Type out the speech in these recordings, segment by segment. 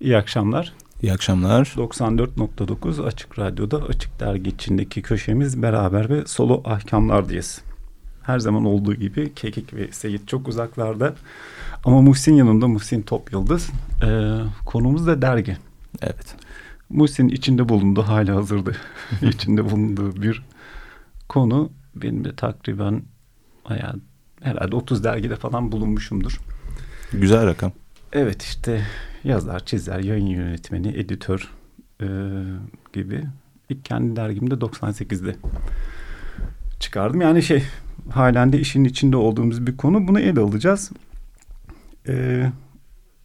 İyi akşamlar. İyi akşamlar. 94.9 Açık Radyo'da Açık Dergi içindeki köşemiz beraber ve solo ahkamlardayız. Her zaman olduğu gibi Kekik ve Seyit çok uzaklarda. Ama Muhsin yanında Muhsin Top Yıldız. Ee, konumuz da dergi. Evet. Muhsin içinde bulunduğu hala hazırdı. içinde bulunduğu bir konu. Benim de takriben yani herhalde 30 dergide falan bulunmuşumdur. Güzel rakam. Evet işte yazar, çizer, yayın yönetmeni, editör e, gibi. İlk kendi dergimde 98'de çıkardım. Yani şey halen de işin içinde olduğumuz bir konu. Bunu ele alacağız. E,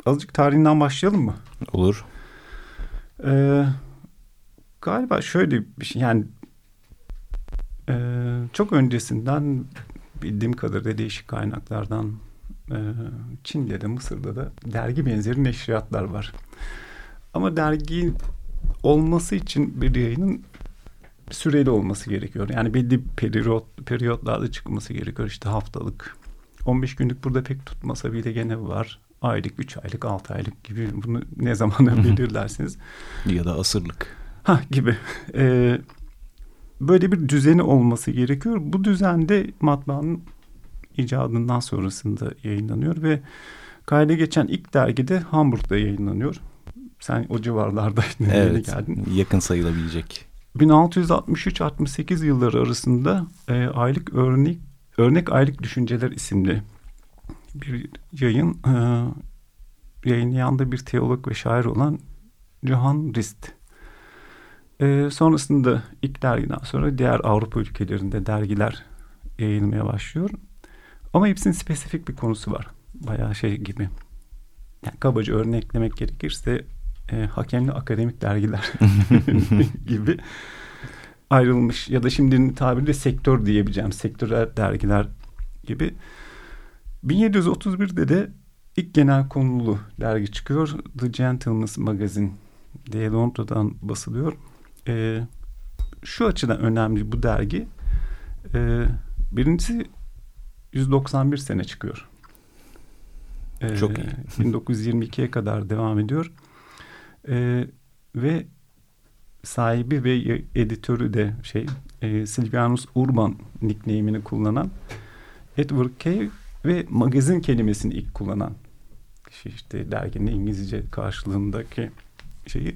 azıcık tarihinden başlayalım mı? Olur. E, galiba şöyle bir şey yani e, çok öncesinden bildiğim kadarıyla değişik kaynaklardan ee, Çin'de de Mısır'da da dergi benzeri neşriyatlar var. Ama dergi olması için bir yayının süreli olması gerekiyor. Yani belli periyot, periyotlarda çıkması gerekiyor. İşte haftalık, 15 günlük burada pek tutmasa bile gene var. Aylık, 3 aylık, 6 aylık gibi bunu ne zamana belirlersiniz. ya da asırlık. Ha gibi. Ee, böyle bir düzeni olması gerekiyor. Bu düzende matbaanın icadından sonrasında yayınlanıyor ve kayda geçen ilk dergide Hamburg'da yayınlanıyor. Sen o civarlardaydın. Evet, geldin. yakın sayılabilecek. 1663-68 yılları arasında e, aylık örnek örnek aylık düşünceler isimli bir yayın e, yayınlayan da bir teolog ve şair olan Johann Rist. E, sonrasında ilk dergiden sonra diğer Avrupa ülkelerinde dergiler yayılmaya başlıyor. Ama hepsinin spesifik bir konusu var. Bayağı şey gibi. Yani kabaca örneklemek gerekirse e, hakemli akademik dergiler gibi ayrılmış ya da şimdinin tabiriyle sektör diyebileceğim sektörel dergiler gibi. 1731'de de ilk genel konulu dergi çıkıyor. The Gentleman's Magazine diye Londra'dan basılıyor. E, şu açıdan önemli bu dergi. E, birincisi 191 sene çıkıyor. Ee, Çok iyi. 1922'ye kadar devam ediyor. Ee, ve sahibi ve editörü de şey e, Silvanus Urban nickname'ini kullanan Edward Kay ve magazin kelimesini ilk kullanan kişi işte derginin İngilizce karşılığındaki şeyi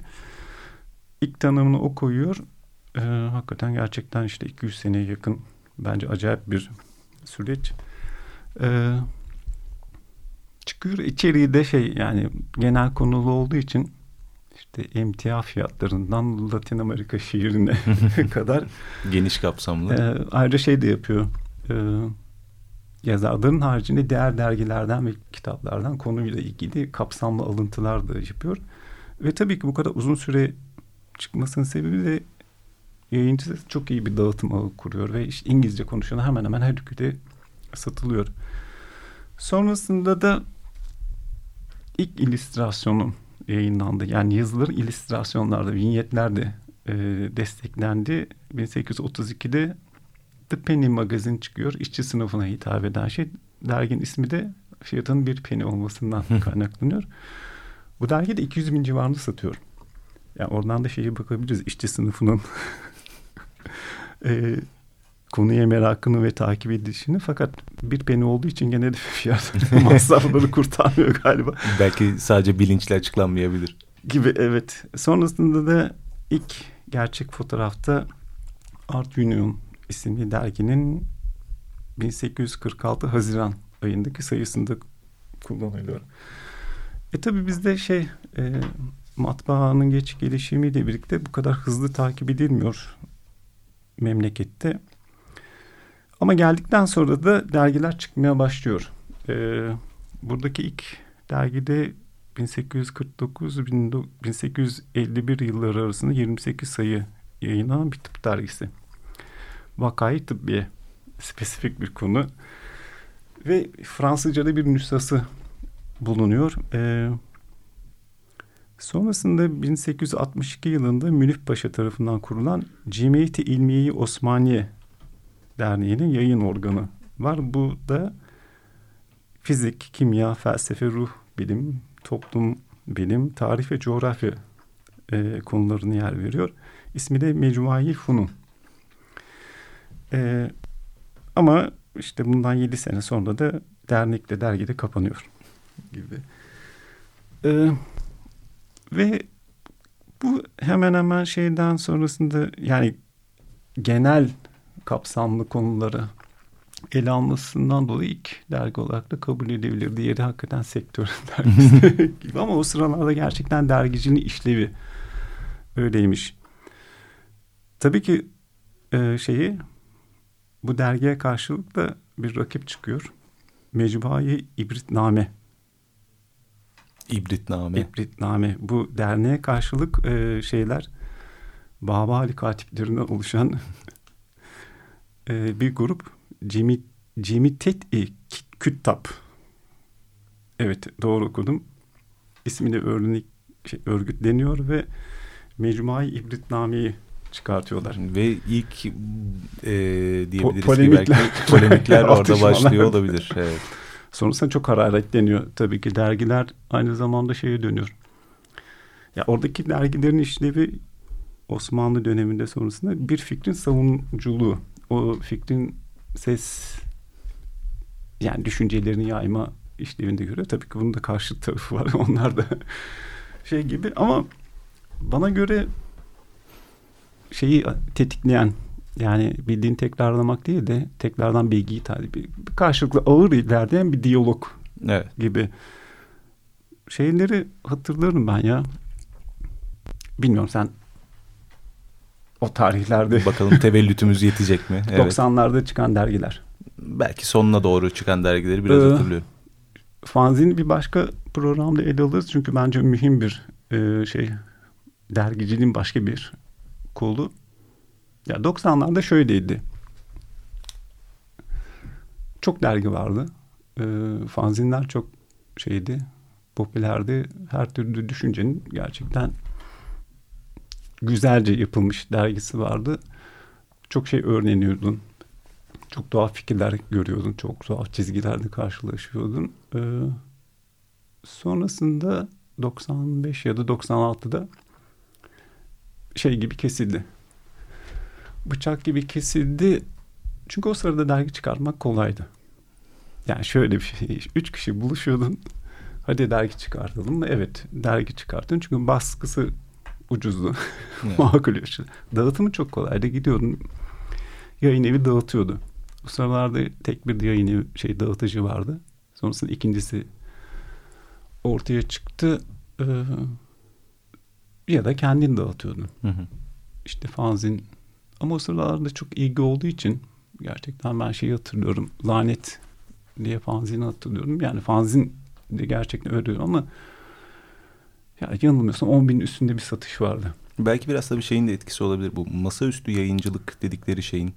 ilk tanımını o koyuyor. Ee, hakikaten gerçekten işte 200 seneye yakın bence acayip bir süreç. Ee, çıkıyor içeriği de şey yani genel konulu olduğu için işte emtia fiyatlarından Latin Amerika şiirine kadar geniş kapsamlı. E, ayrıca şey de yapıyor. E, yazarların haricinde diğer dergilerden ve kitaplardan konuyla ilgili kapsamlı alıntılar da yapıyor. Ve tabii ki bu kadar uzun süre çıkmasının sebebi de yayıncısı çok iyi bir dağıtım ağı kuruyor ve işte İngilizce konuşan hemen hemen her ülkede satılıyor. Sonrasında da ilk illüstrasyonum yayınlandı. Yani yazıların illüstrasyonlarda, vinyetlerde e, desteklendi. 1832'de The Penny Magazine çıkıyor. İşçi sınıfına hitap eden şey. Dergin ismi de fiyatının bir penny olmasından kaynaklanıyor. Bu dergi de 200 bin civarında satıyor. Yani oradan da şeyi bakabiliriz. İşçi sınıfının e, konuya merakını ve takip edişini fakat bir peni olduğu için gene de fiyat masrafları kurtarmıyor galiba. Belki sadece bilinçli açıklanmayabilir. Gibi evet. Sonrasında da ilk gerçek fotoğrafta Art Union isimli derginin 1846 Haziran ayındaki sayısında kullanılıyor. E tabi bizde şey e, matbaanın geç gelişimiyle birlikte bu kadar hızlı takip edilmiyor memlekette. Ama geldikten sonra da dergiler çıkmaya başlıyor. Ee, buradaki ilk dergide 1849-1851 yılları arasında 28 sayı yayınlanan bir tıp dergisi. Vakayı tıbbiye spesifik bir konu. Ve Fransızca'da bir nüshası bulunuyor. Ee, sonrasında 1862 yılında Münif Paşa tarafından kurulan Cemiyeti İlmiye Osmaniye Derneği'nin yayın organı var. Bu da fizik, kimya, felsefe, ruh, bilim, toplum benim tarih ve coğrafya e, konularını yer veriyor. İsmi de Mecmuai Funun. E, ama işte bundan yedi sene sonra da dernekte dergide kapanıyor gibi. E, ve bu hemen hemen şeyden sonrasında yani genel kapsamlı konuları ele almasından dolayı ilk dergi olarak da kabul edilebilir. Diğeri hakikaten sektör dergisi gibi ama o sıralarda gerçekten dergicinin işlevi öyleymiş. Tabii ki e, şeyi bu dergiye karşılık da bir rakip çıkıyor. Mecmuayı İbritname. İbritname. İbritname. Bu derneğe karşılık e, şeyler Babali katiplerinden oluşan e, bir grup Cemit Cemitet-i Küttab. Evet doğru okudum. İsmi de örnek, şey, örgütleniyor ve Mecmuai İbritname'yi çıkartıyorlar. Ve ilk e, diyebiliriz po polemikler. ki belki polemikler orada başlıyor olabilir. Evet. Sonrasında çok hararetleniyor tabii ki dergiler aynı zamanda şeye dönüyor. Ya oradaki dergilerin işlevi Osmanlı döneminde sonrasında bir fikrin savunuculuğu. O fikrin ses yani düşüncelerini yayma işlevinde göre tabii ki bunun da karşı tarafı var. Onlar da şey gibi ama bana göre şeyi tetikleyen yani bildiğin tekrarlamak değil de tekrardan bilgiyi tabi karşılıklı ağır ilerleyen bir diyalog evet. gibi şeyleri hatırlarım ben ya. Bilmiyorum sen o tarihlerde. Bakalım tevellütümüz yetecek mi? Evet. 90'larda çıkan dergiler. Belki sonuna doğru çıkan dergileri biraz ee, hatırlıyorum. Fanzini bir başka programda ele alırız. Çünkü bence mühim bir e, şey dergiciliğin başka bir kolu. Ya 90'larda şöyleydi. Çok dergi vardı. E, fanzinler çok şeydi, popülerdi. Her türlü düşüncenin gerçekten güzelce yapılmış dergisi vardı. Çok şey öğreniyordun. Çok tuhaf fikirler görüyordun. Çok tuhaf çizgilerle karşılaşıyordun. Ee, sonrasında 95 ya da 96'da şey gibi kesildi. Bıçak gibi kesildi. Çünkü o sırada dergi çıkarmak kolaydı. Yani şöyle bir şey. Üç kişi buluşuyordun. Hadi dergi çıkartalım mı? Evet dergi çıkartın. Çünkü baskısı ucuzdu. Makul yaşlı. Dağıtımı çok kolaydı. Gidiyordun yayın evi dağıtıyordu. Bu sıralarda tek bir yayın evi şey dağıtıcı vardı. Sonrasında ikincisi ortaya çıktı. Ee, ya da kendin dağıtıyordun. Hı hı. İşte fanzin ama o sıralarda çok ilgi olduğu için gerçekten ben şeyi hatırlıyorum. Lanet diye fanzini hatırlıyorum. Yani fanzin de gerçekten öyle ama ya yanılmıyorsam 10 bin üstünde bir satış vardı. Belki biraz da bir şeyin de etkisi olabilir bu. Masaüstü yayıncılık dedikleri şeyin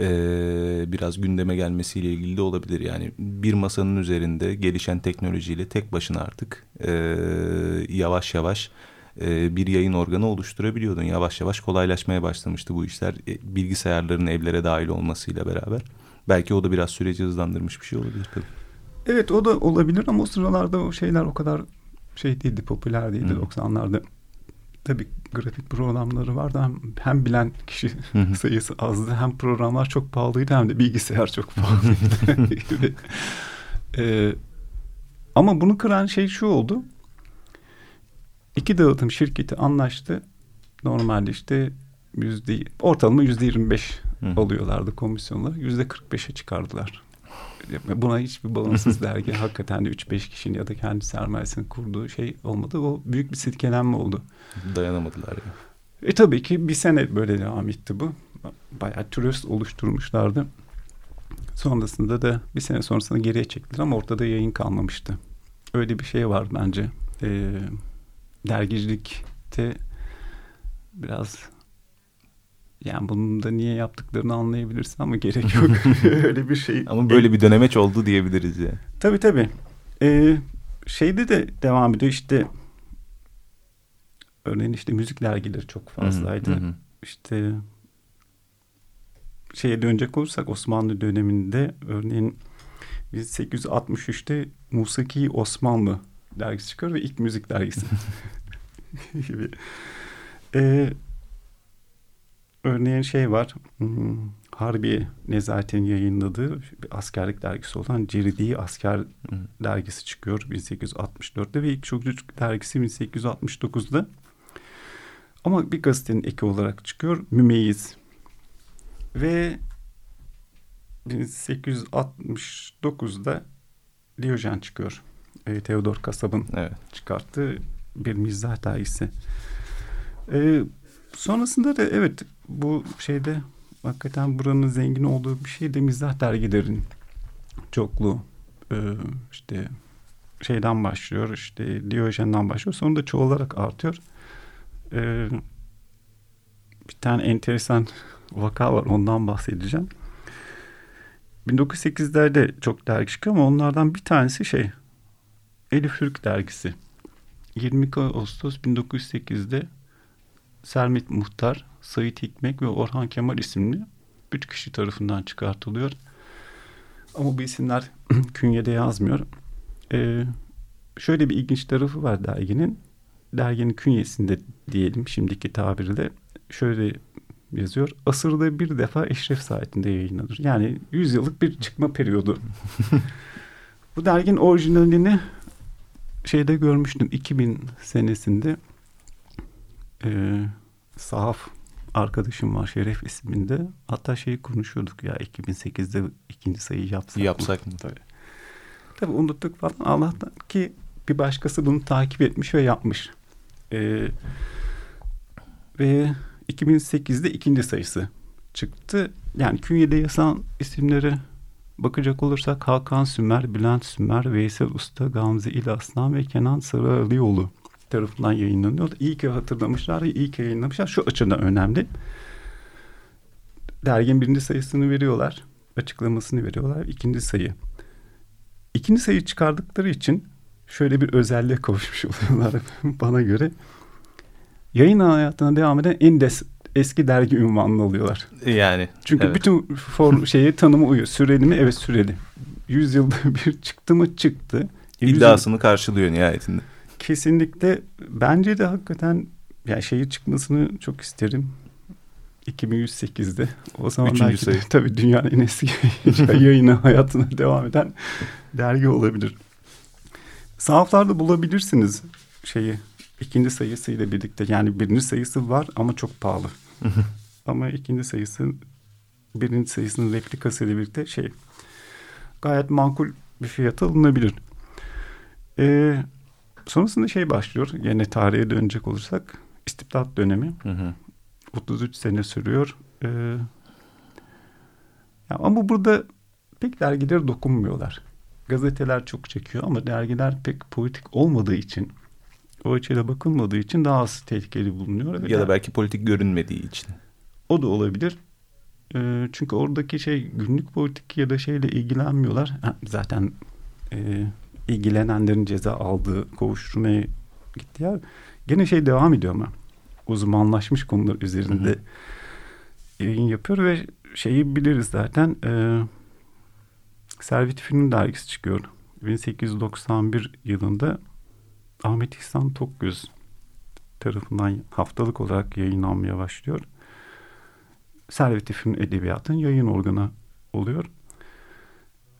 e, biraz gündeme gelmesiyle ilgili de olabilir. Yani bir masanın üzerinde gelişen teknolojiyle tek başına artık e, yavaş yavaş e, bir yayın organı oluşturabiliyordun. Yavaş yavaş kolaylaşmaya başlamıştı bu işler. E, bilgisayarların evlere dahil olmasıyla beraber. Belki o da biraz süreci hızlandırmış bir şey olabilir tabii. Evet o da olabilir ama o sıralarda o şeyler o kadar şey değildi, popüler değildi Hı. 90'larda. Tabii grafik programları vardı. Hem, hem bilen kişi Hı. sayısı azdı. Hem programlar çok pahalıydı hem de bilgisayar çok pahalıydı. ee, ama bunu kıran şey şu oldu. İki dağıtım şirketi anlaştı. Normalde işte yüzde ortalama yüzde yirmi beş alıyorlardı komisyonları. Yüzde kırk beşe çıkardılar. Buna hiçbir bağımsız dergi hakikaten de 3-5 kişinin ya da kendi sermayesinin kurduğu şey olmadı. O büyük bir silkelenme oldu. Dayanamadılar ya. E tabii ki bir sene böyle devam etti bu. Bayağı turist oluşturmuşlardı. Sonrasında da bir sene sonrasında geriye çektiler ama ortada yayın kalmamıştı. Öyle bir şey var bence. E, dergicilikte biraz yani bunun da niye yaptıklarını anlayabilirsin ama gerek yok. Öyle bir şey. Ama böyle bir dönemeç oldu diyebiliriz ya. Tabii tabii. Ee, şeyde de devam ediyor işte örneğin işte müzik dergileri çok fazlaydı. Hı hı. İşte şeye dönecek olursak Osmanlı döneminde örneğin 1863'te Musaki Osmanlı dergisi çıkıyor ve ilk müzik dergisi gibi. Ee, örneğin şey var. Hmm, Harbi Nezahat'in yayınladığı bir askerlik dergisi olan Ceridi Asker dergisi çıkıyor 1864'te ve ilk çocuk dergisi 1869'da. Ama bir gazetenin eki olarak çıkıyor Mümeyyiz. Ve 1869'da Diyojen çıkıyor. E, Theodor Kasab'ın evet. çıkarttığı bir mizah dergisi. E, sonrasında da evet bu şeyde hakikaten buranın zengin olduğu bir şey de mizah dergilerin çokluğu. E, işte şeyden başlıyor işte Diyojen'den başlıyor sonra da çoğalarak artıyor. E, bir tane enteresan vaka var ondan bahsedeceğim. 1908'lerde çok dergi çıkıyor ama onlardan bir tanesi şey Elif Türk dergisi. 22 Ağustos 1908'de Sermit Muhtar, Sayit Hikmek ve Orhan Kemal isimli üç kişi tarafından çıkartılıyor. Ama bu isimler künyede yazmıyor. Ee, şöyle bir ilginç tarafı var derginin. Derginin künyesinde diyelim şimdiki tabirle şöyle yazıyor. Asırda bir defa Eşref saatinde yayınlanır. Yani 100 yıllık bir çıkma periyodu. Bu derginin orijinalini şeyde görmüştüm 2000 senesinde e, sahaf arkadaşım var Şeref isminde. Hatta şeyi konuşuyorduk ya 2008'de ikinci sayıyı yapsak, yapsak mı? mı? Tabii. Tabii unuttuk falan. Allah'tan ki bir başkası bunu takip etmiş ve yapmış. Ee, ve 2008'de ikinci sayısı çıktı. Yani künyede yazan isimleri bakacak olursak Hakan Sümer, Bülent Sümer, Veysel Usta, Gamze İlaslan ve Kenan Sarıalioğlu tarafından yayınlanıyor. İyi ki hatırlamışlar, iyi ki yayınlamışlar. Şu açıdan önemli. Dergin birinci sayısını veriyorlar. Açıklamasını veriyorlar. İkinci sayı. İkinci sayı çıkardıkları için şöyle bir özelliğe kavuşmuş oluyorlar bana göre. Yayın hayatına devam eden en des eski dergi ünvanını alıyorlar. Yani. Çünkü evet. bütün form şeyi tanımı uyuyor. Süreli mi? Evet süreli. Yüz yılda bir çıktı mı? Çıktı. İddiasını karşılıyor nihayetinde. Kesinlikle. Bence de hakikaten yani şeyi çıkmasını çok isterim. 2108'de. O zaman Üçüncü belki sayı. tabii dünyanın en eski yayını hayatına devam eden dergi olabilir. Sahaflarda bulabilirsiniz şeyi ikinci sayısıyla birlikte yani birinci sayısı var ama çok pahalı. ama ikinci sayısı birinci sayısının replikası ile birlikte şey gayet makul bir fiyata alınabilir. Ee, sonrasında şey başlıyor. Yine tarihe dönecek olursak istibdat dönemi. Hı hı. 33 sene sürüyor. Ee, ya ama burada pek dergiler dokunmuyorlar. Gazeteler çok çekiyor ama dergiler pek politik olmadığı için o açıyla bakılmadığı için daha az tehlikeli bulunuyor. Ya da belki politik görünmediği için. O da olabilir. E, çünkü oradaki şey günlük politik ya da şeyle ilgilenmiyorlar. Ha, zaten e, ilgilenenlerin ceza aldığı kovuşturmaya gitti ya. Gene şey devam ediyor ama uzmanlaşmış konular üzerinde hı hı. yayın yapıyor ve şeyi biliriz zaten e, Servet Film dergisi çıkıyor. 1891 yılında Ahmet İhsan Tokgöz tarafından haftalık olarak yayınlanmaya başlıyor. Servet-i Film Edebiyat'ın yayın organı oluyor.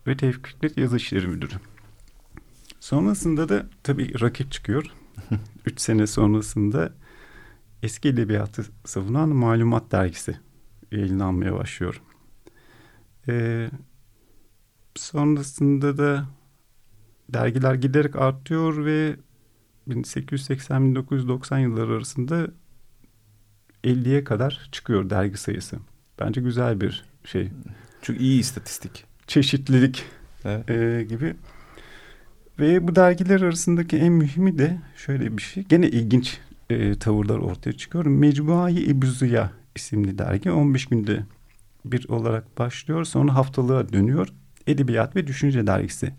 Ve Tevfik Fikret Yazı İşleri Müdürü. Sonrasında da tabii rakip çıkıyor. Üç sene sonrasında eski edebiyatı savunan Malumat Dergisi yayınlanmaya başlıyor. Ee, sonrasında da dergiler giderek artıyor ve 1880-1990 yılları arasında 50'ye kadar çıkıyor dergi sayısı. Bence güzel bir şey. Çok iyi istatistik. Çeşitlilik evet. e, gibi. Ve bu dergiler arasındaki en mühimi de şöyle bir şey. Gene ilginç e, tavırlar ortaya çıkıyor. Mecmuayı İbuzuya isimli dergi 15 günde bir olarak başlıyor. Sonra haftalığa dönüyor. Edebiyat ve Düşünce dergisi.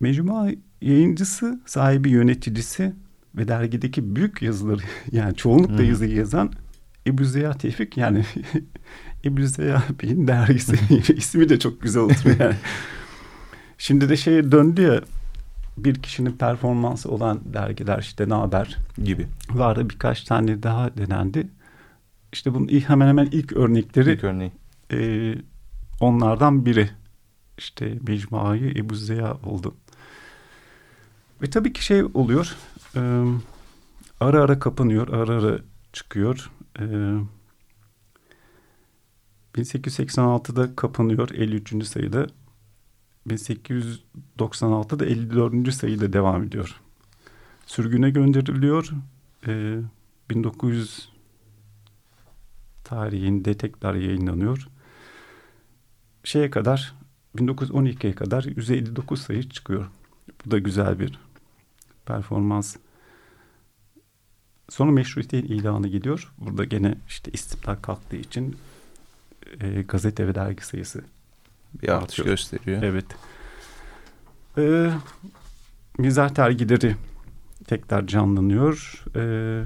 Mecmua yayıncısı, sahibi, yöneticisi ve dergideki büyük yazıları yani çoğunlukla hmm. yazıyı yazan Ebu Ziya Tevfik yani Ebu Ziya Bey'in dergisi ismi de çok güzel oturuyor yani. Şimdi de şeye döndü ya bir kişinin performansı olan dergiler işte Ne Haber gibi. Vardı birkaç tane daha denendi. İşte bunun hemen hemen ilk örnekleri ilk örneği. E, onlardan biri. İşte Mecmuayı Ebu Ziya oldu. Ve tabii ki şey oluyor. E, ara ara kapanıyor, ara ara çıkıyor. E, 1886'da kapanıyor 53. sayıda. 1896'da 54. sayıda devam ediyor. Sürgüne gönderiliyor. E, 1900 tarihinde tekrar yayınlanıyor. Şeye kadar 1912'ye kadar 159 sayı çıkıyor. Bu da güzel bir performans. Sonra meşrutiyetin ilanı geliyor. Burada gene işte istiklal kalktığı için e, gazete ve dergi sayısı bir artış artıyor. gösteriyor. Evet. Ee, mizah dergileri tekrar canlanıyor. Ee,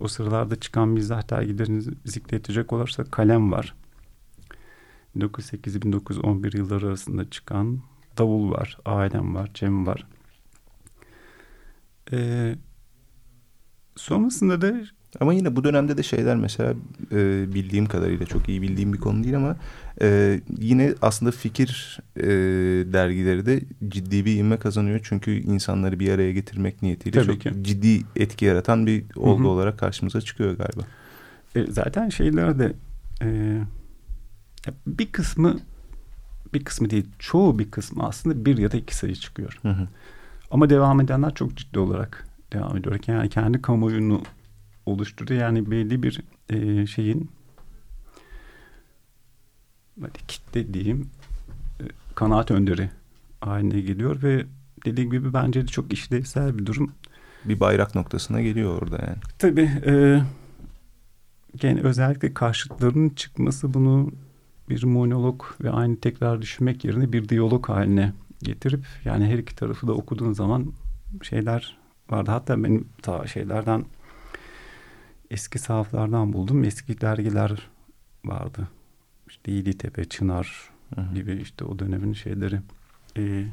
o sıralarda çıkan mizah dergilerini zikredecek olursa Kalem var. 1908-1911 yılları arasında çıkan Davul var, Ailem var, Cem var. Ee, sonrasında da ama yine bu dönemde de şeyler mesela e, bildiğim kadarıyla çok iyi bildiğim bir konu değil ama e, yine aslında fikir e, dergileri de ciddi bir inme kazanıyor. Çünkü insanları bir araya getirmek niyetiyle Tabii çok ki. ciddi etki yaratan bir olgu Hı -hı. olarak karşımıza çıkıyor galiba. E, zaten şeyler de e, bir kısmı bir kısmı değil çoğu bir kısmı aslında bir ya da iki sayı çıkıyor. Hı hı. Ama devam edenler çok ciddi olarak devam ediyor. Yani kendi kamuoyunu oluşturuyor. Yani belli bir e, şeyin hadi kitle diyeyim e, kanaat önderi haline geliyor ve dediğim gibi bence de çok işlevsel bir durum. Bir bayrak noktasına geliyor orada yani. Tabii e, yani özellikle karşıtlarının çıkması bunu bir monolog ve aynı tekrar düşünmek yerine bir diyalog haline getirip yani her iki tarafı da okuduğun zaman şeyler vardı. Hatta benim ta şeylerden eski sahaflardan buldum. Eski dergiler vardı. İşte Yeditepe, Çınar gibi işte o dönemin şeyleri. Ee,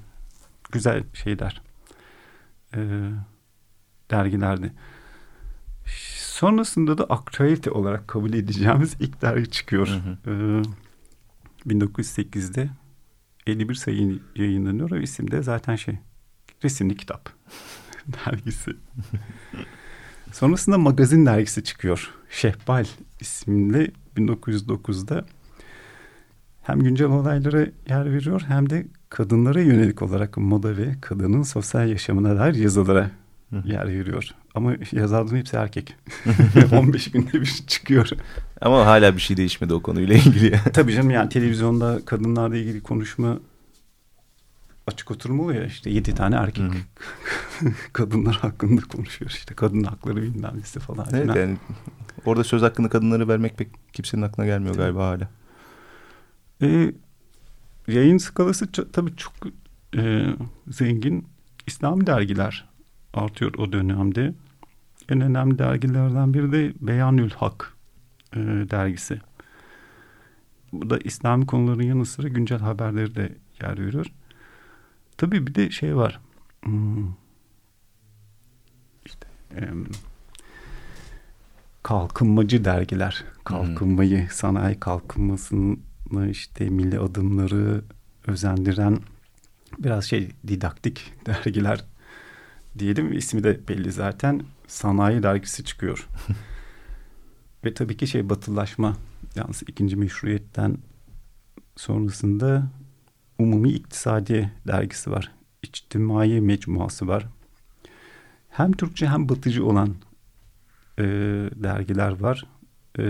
güzel şeyler. Ee, dergilerdi. Sonrasında da aktualite olarak kabul edeceğimiz ilk dergi çıkıyor. Hı hı. Ee, 1908'de 51 sayı yayınlanıyor. O isim de zaten şey resimli kitap dergisi. Sonrasında magazin dergisi çıkıyor. Şehbal isimli 1909'da hem güncel olaylara yer veriyor hem de kadınlara yönelik olarak moda ve kadının sosyal yaşamına dair yazılara yer veriyor. Ama yazarların hepsi erkek. 15 günde bir çıkıyor. Ama hala bir şey değişmedi o konuyla ilgili. Tabii canım yani televizyonda kadınlarla ilgili konuşma açık oturum oluyor ya işte yedi tane erkek kadınlar hakkında konuşuyor işte kadın hakları bilmem nesi falan. Evet yani orada söz hakkını kadınları vermek pek kimsenin aklına gelmiyor galiba hala. Ee, yayın skalası tabii çok e, zengin İslam dergiler artıyor o dönemde. En önemli dergilerden biri de Beyanül Hak e, dergisi. Bu da İslami konuların yanı sıra güncel haberleri de yer veriyor. Tabii bir de şey var. Hmm. İşte e, kalkınmacı dergiler. Kalkınmayı, hmm. sanayi kalkınmasını işte milli adımları özendiren biraz şey didaktik dergiler diyelim. ismi de belli zaten. Sanayi dergisi çıkıyor. Ve tabii ki şey batılaşma yalnız ikinci meşruiyetten sonrasında Umumi İktisadi dergisi var. İçtimai mecmuası var. Hem Türkçe hem batıcı olan e, dergiler var. E,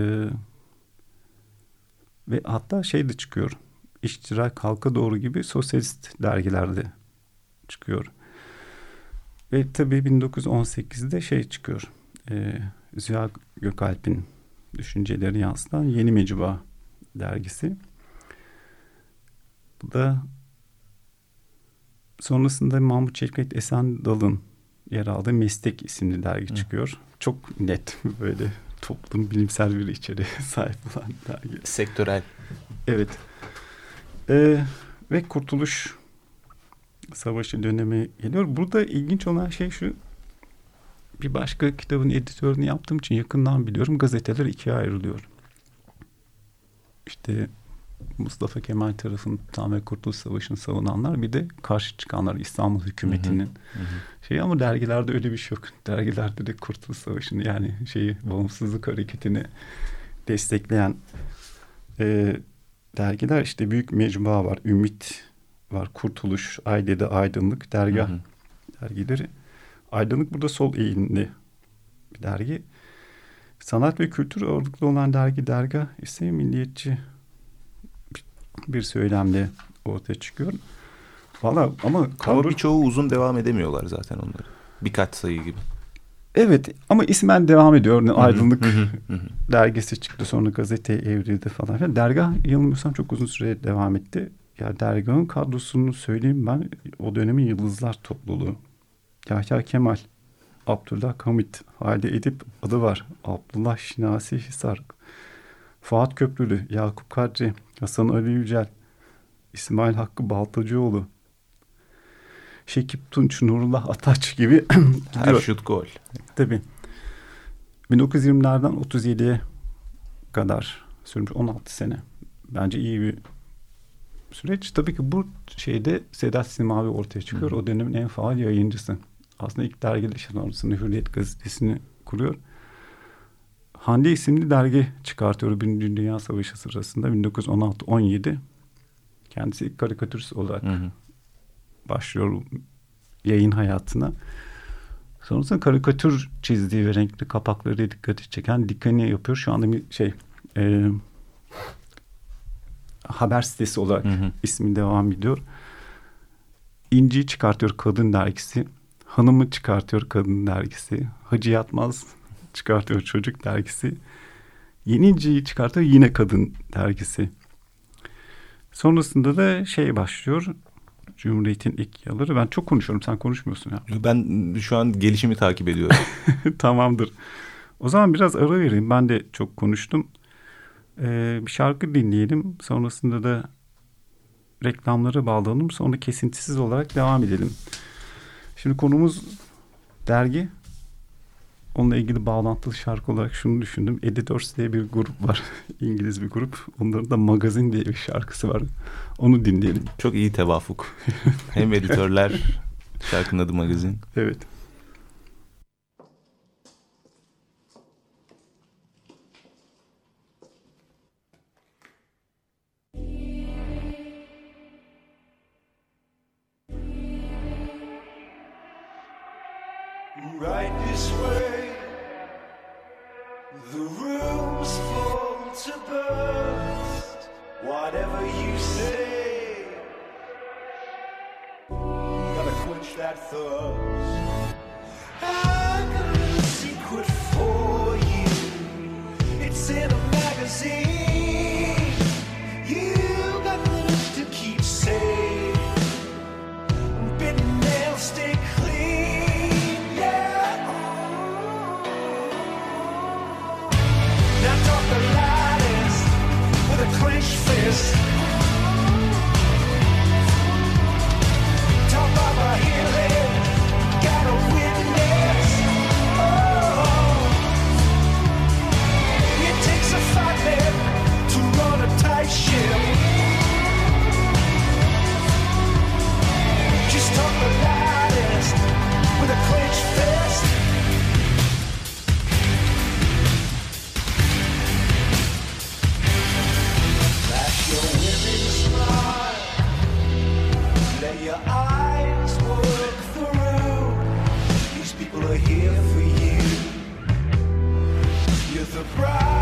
ve hatta şey de çıkıyor. İştirak halka doğru gibi sosyalist dergilerde çıkıyor. Ve tabii 1918'de şey çıkıyor. E, Ziya Gökalp'in düşünceleri yansıtan Yeni Mecba dergisi. Bu da sonrasında Mahmut Çelikmet Esen Dal'ın yer aldığı Meslek isimli dergi Hı. çıkıyor. Çok net böyle toplum bilimsel bir içeriğe sahip olan dergi. Sektörel. Evet. Ee, ve Kurtuluş Savaşı dönemi geliyor. Burada ilginç olan şey şu. Bir başka kitabın editörünü yaptığım için yakından biliyorum. Gazeteler ikiye ayrılıyor. İşte Mustafa Kemal tarafından ve Kurtuluş Savaşı'nı savunanlar bir de karşı çıkanlar İstanbul hükümetinin şey ama dergilerde öyle bir şey yok. Dergilerde de Kurtuluş Savaşı'nı yani şeyi bağımsızlık hareketini destekleyen e, dergiler işte büyük mecmua var. Ümit var. Kurtuluş, Aydede Aydınlık, Dergah hı hı. dergileri. Aydınlık burada sol eğilimli bir dergi. Sanat ve kültür ağırlıklı olan dergi Dergah ise milliyetçi bir söylemle ortaya çıkıyor. Valla ama kavru... birçoğu uzun devam edemiyorlar zaten onları. Birkaç sayı gibi. Evet ama ismen devam ediyor. Örneğin Aydınlık dergisi çıktı sonra gazeteye evrildi falan. Dergah yanılmıyorsam çok uzun süre devam etti. Ya dergahın kadrosunu söyleyeyim ben o dönemin yıldızlar topluluğu. Yahya Kemal, Abdullah Hamit, Halide Edip adı var. Abdullah Şinasi Hisar, Fuat Köprülü, Yakup Kadri, Hasan Ali Yücel, İsmail Hakkı Baltacıoğlu, Şekip Tunç, Nurullah Ataç gibi Her şut gol. Tabii. 1920'lerden 37'ye kadar sürmüş 16 sene. Bence iyi bir süreç. Tabii ki bu şeyde Sedat Simavi ortaya çıkıyor. Hı. O dönemin en faal yayıncısı. Aslında ilk dergiyle sonrasında Hürriyet gazetesini kuruyor. Hande isimli dergi çıkartıyor Birinci Dünya Savaşı sırasında 1916-17. Kendisi ilk karikatürist olarak hı hı. başlıyor yayın hayatına. Sonrasında karikatür çizdiği ve renkli kapakları dikkati çeken Dikani yapıyor. Şu anda bir şey e, haber sitesi olarak hı hı. ismi devam ediyor. İnci çıkartıyor kadın dergisi. Hanımı çıkartıyor kadın dergisi. Hacı Yatmaz çıkartıyor çocuk dergisi. Yeni İnci'yi çıkartıyor yine kadın dergisi. Sonrasında da şey başlıyor. Cumhuriyet'in ilk yılları. Ben çok konuşuyorum. Sen konuşmuyorsun ya. Ben şu an gelişimi takip ediyorum. Tamamdır. O zaman biraz ara vereyim. Ben de çok konuştum. Ee, bir şarkı dinleyelim. Sonrasında da reklamları bağlanalım. Sonra kesintisiz olarak devam edelim. Şimdi konumuz dergi onunla ilgili bağlantılı şarkı olarak şunu düşündüm. Editors diye bir grup var. İngiliz bir grup. Onların da Magazin diye bir şarkısı var. Onu dinleyelim. Çok iyi tevafuk. Hem editörler şarkının adı Magazin. Evet. Right this way. The room's full to burst, whatever you say. Gotta quench that thirst. I got a secret for you. It's in a magazine. surprise.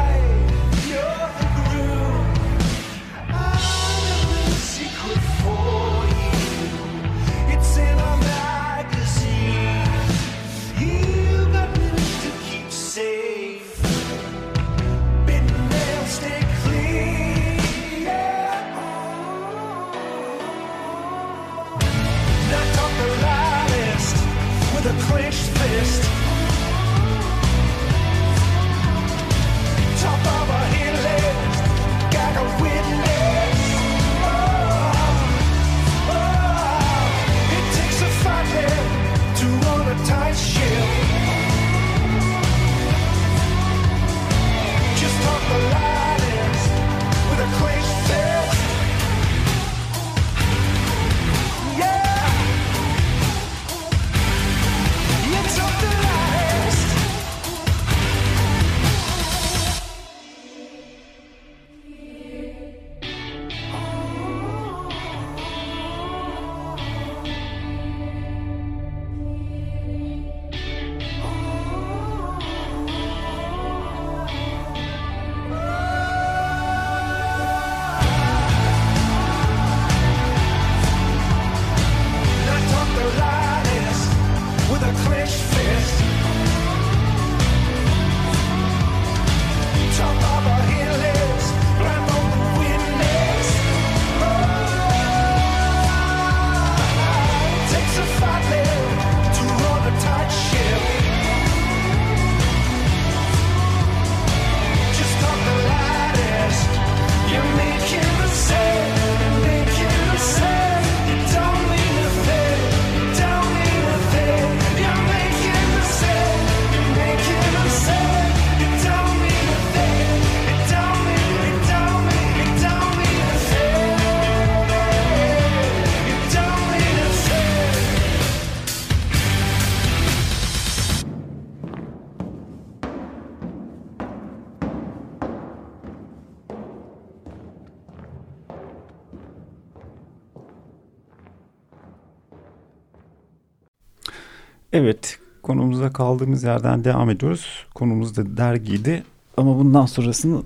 Evet, konumuza kaldığımız yerden devam ediyoruz. Konumuz da dergiydi. Ama bundan sonrasını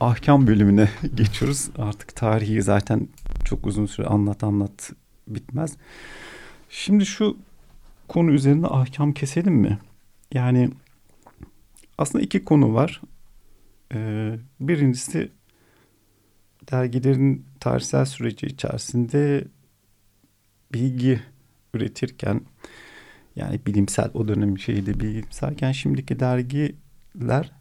ahkam bölümüne geçiyoruz. Artık tarihi zaten çok uzun süre anlat anlat bitmez. Şimdi şu konu üzerinde ahkam keselim mi? Yani aslında iki konu var. Ee, birincisi dergilerin tarihsel süreci içerisinde bilgi üretirken yani bilimsel o dönem şeydi bilimselken şimdiki dergiler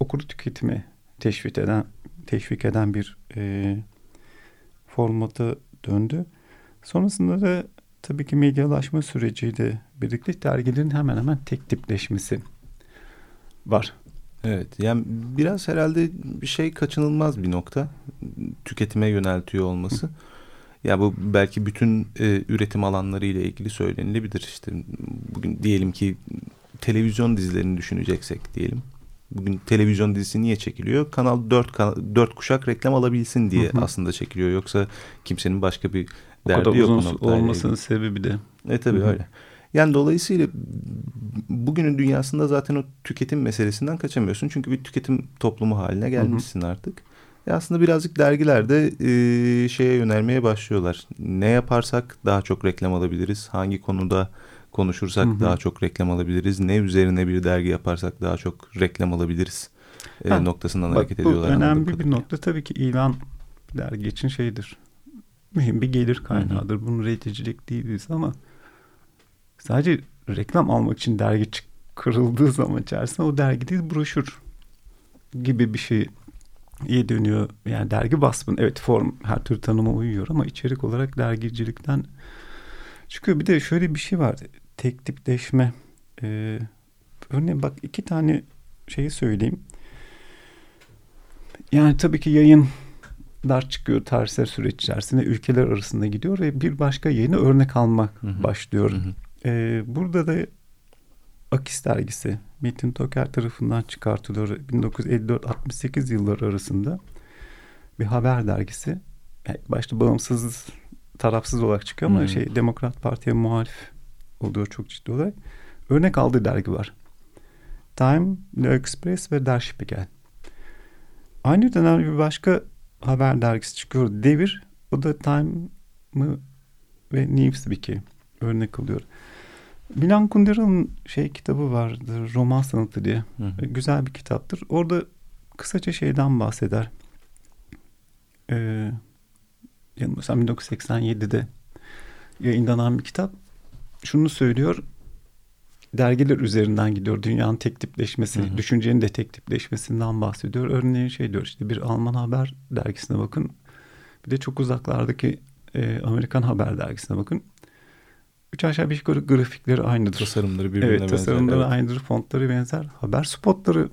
okuru tüketimi teşvik eden teşvik eden bir e, formatı döndü. Sonrasında da tabii ki medyalaşma süreciyle birlikte dergilerin hemen hemen tek tipleşmesi var. Evet yani biraz herhalde bir şey kaçınılmaz bir nokta tüketime yöneltiyor olması. Ya bu belki bütün e, üretim alanları ile ilgili söylenilebilir. İşte bugün diyelim ki televizyon dizilerini düşüneceksek diyelim. Bugün televizyon dizisi niye çekiliyor? Kanal 4 4 kuşak reklam alabilsin diye hı hı. aslında çekiliyor. Yoksa kimsenin başka bir derdi o kadar yok uzun olmasının sebebi de. E tabii hı hı. öyle. Yani dolayısıyla bugünün dünyasında zaten o tüketim meselesinden kaçamıyorsun. Çünkü bir tüketim toplumu haline gelmişsin hı hı. artık. E aslında birazcık dergiler de e, şeye yönelmeye başlıyorlar. Ne yaparsak daha çok reklam alabiliriz? Hangi konuda konuşursak hı hı. daha çok reklam alabiliriz? Ne üzerine bir dergi yaparsak daha çok reklam alabiliriz? E, ha, noktasından bak, hareket bu ediyorlar. önemli bir nokta tabii ki ilan dergi için şeydir. Mühim bir gelir kaynağıdır. Hı hı. Bunu reddedecek değiliz ama sadece reklam almak için dergi kırıldığı zaman içerisinde o dergi değil broşür gibi bir şey iyi dönüyor. Yani dergi basmın evet form her tür tanıma uyuyor ama içerik olarak dergicilikten çıkıyor. Bir de şöyle bir şey var. Tek tipleşme. Ee, örneğin bak iki tane şeyi söyleyeyim. Yani tabii ki yayınlar çıkıyor tarihsel süreç içerisinde ülkeler arasında gidiyor ve bir başka yayını örnek almak hı hı. başlıyor. Hı hı. Ee, burada da Akis dergisi Metin Toker tarafından çıkartılıyor 1954-68 yılları arasında bir haber dergisi. Yani başta bağımsız tarafsız olarak çıkıyor ama hmm. şey Demokrat Parti'ye muhalif oluyor çok ciddi olarak. Örnek aldığı dergi var. Time, Le Express ve Der Spiegel. Aynı dönemde bir başka haber dergisi çıkıyor. Devir. O da Time'ı ve Newsweek'i örnek alıyor. Milan Kundera'nın şey kitabı vardı, roman sanatı diye. Hı hı. Güzel bir kitaptır. Orada kısaca şeyden bahseder. Ee, yanılmıyorsam 1987'de yayınlanan bir kitap. Şunu söylüyor. Dergiler üzerinden gidiyor. Dünyanın tek tipleşmesi, hı hı. düşüncenin de tek tipleşmesinden bahsediyor. Örneğin şey diyor işte bir Alman haber dergisine bakın. Bir de çok uzaklardaki e, Amerikan haber dergisine bakın. Üç aşağı beş yukarı grafikleri aynıdır. Tasarımları birbirine evet, benzer. Tasarımları evet. aynıdır, fontları benzer. Haber spotları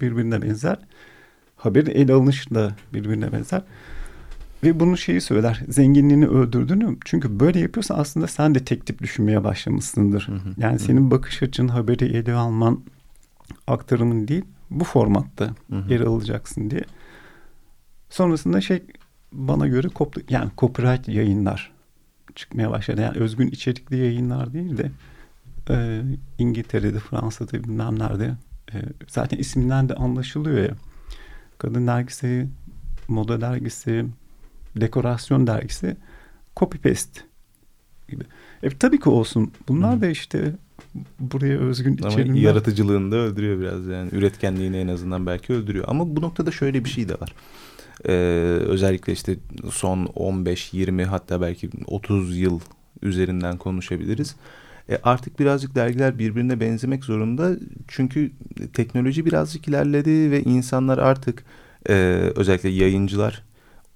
birbirine benzer. Haberin el alınışı da birbirine benzer. Ve bunu şeyi söyler. Zenginliğini öldürdüğünü. Çünkü böyle yapıyorsan aslında sen de tek tip düşünmeye başlamışsındır. Hı hı, yani hı. senin bakış açın haberi ele alman aktarımın değil bu formatta hı hı. yer alacaksın diye. Sonrasında şey bana göre koptu. Yani copyright yayınlar çıkmaya başladı. Yani özgün içerikli yayınlar değil de e, İngiltere'de, Fransa'da bilmem nerede e, zaten isminden de anlaşılıyor ya. Kadın dergisi, moda dergisi, dekorasyon dergisi copy paste gibi. E, tabii ki olsun. Bunlar da işte buraya özgün Ama içerimler. yaratıcılığını da öldürüyor biraz yani. Üretkenliğini en azından belki öldürüyor. Ama bu noktada şöyle bir şey de var. Ee, özellikle işte son 15-20 hatta belki 30 yıl üzerinden konuşabiliriz. E artık birazcık dergiler birbirine benzemek zorunda. Çünkü teknoloji birazcık ilerledi ve insanlar artık e, özellikle yayıncılar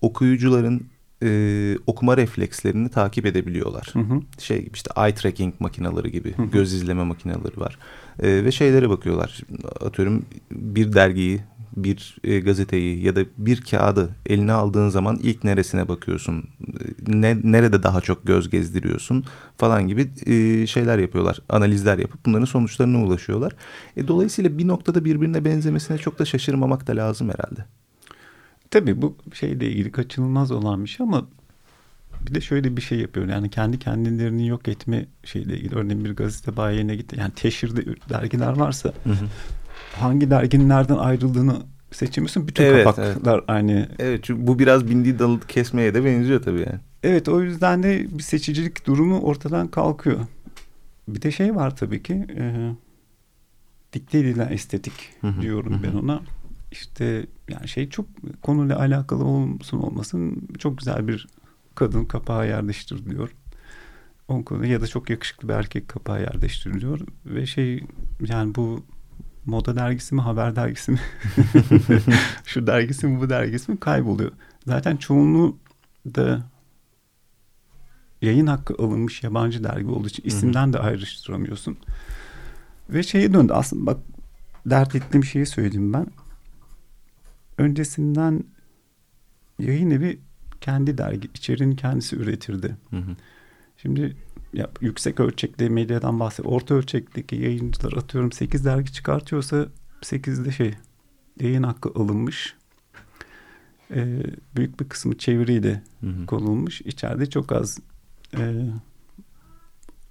okuyucuların e, okuma reflekslerini takip edebiliyorlar. Hı hı. Şey gibi işte eye tracking makinaları gibi hı hı. göz izleme makinaları var. E, ve şeylere bakıyorlar. Atıyorum bir dergiyi bir e, gazeteyi ya da bir kağıdı eline aldığın zaman ilk neresine bakıyorsun? Ne, nerede daha çok göz gezdiriyorsun falan gibi e, şeyler yapıyorlar. Analizler yapıp bunların sonuçlarına ulaşıyorlar. E, dolayısıyla bir noktada birbirine benzemesine çok da şaşırmamak da lazım herhalde. Tabii bu şeyle ilgili kaçınılmaz olan bir şey ama bir de şöyle bir şey yapıyor. Yani kendi kendilerini yok etme şeyle ilgili. Örneğin bir gazete bayine gitti. Yani teşhirde dergiler varsa hı hı. hangi derginin nereden ayrıldığını seçemiyorsun. Bütün evet, kapaklar evet. aynı. Evet çünkü bu biraz bindiği dalı kesmeye de benziyor tabii yani. Evet o yüzden de bir seçicilik durumu ortadan kalkıyor. Bir de şey var tabii ki. E, dikte edilen estetik diyorum ben ona. İşte yani şey çok konuyla alakalı olsun olmasın çok güzel bir kadın kapağı yerleştiriliyor. On konu ya da çok yakışıklı bir erkek kapağı yerleştiriliyor ve şey yani bu moda dergisi mi haber dergisi mi şu dergisi mi bu dergisi mi kayboluyor. Zaten çoğunluğu da yayın hakkı alınmış yabancı dergi olduğu için isimden de ayrıştıramıyorsun. Ve şeye döndü aslında bak dert ettiğim şeyi söyleyeyim ben. Öncesinden yayın evi kendi dergi içeriğini kendisi üretirdi. Hı hı. Şimdi ya, yüksek ölçekli medyadan bahsediyor. Orta ölçekteki yayıncılar atıyorum 8 dergi çıkartıyorsa 8'de şey yayın hakkı alınmış. Ee, büyük bir kısmı çeviriyle hı hı. konulmuş. İçeride çok az e,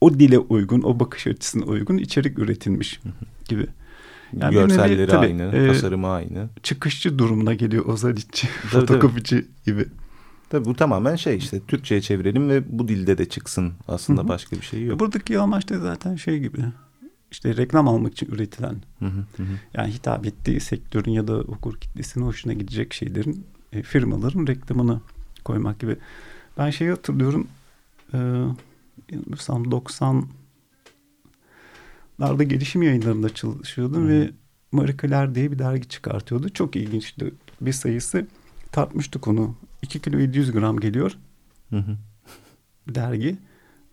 o dile uygun, o bakış açısına uygun içerik üretilmiş hı hı. gibi. Yani Görselleri nevi, tabii, aynı, e, tasarımı aynı. Çıkışçı durumuna geliyor ozalitçi, fotokopici gibi. Tabii bu tamamen şey işte Türkçe'ye çevirelim ve bu dilde de çıksın aslında Hı-hı. başka bir şey yok. Buradaki amaç da zaten şey gibi işte reklam almak için üretilen Hı-hı. yani hitap ettiği sektörün ya da okur kitlesine hoşuna gidecek şeylerin e, firmaların reklamını koymak gibi. Ben şeyi hatırlıyorum e, 90'larda gelişim yayınlarında çalışıyordum Hı-hı. ve Marie Claire diye bir dergi çıkartıyordu. Çok ilginçti. Bir sayısı tartmıştı konu 2 kilo 700 gram geliyor. Hı hı. Dergi.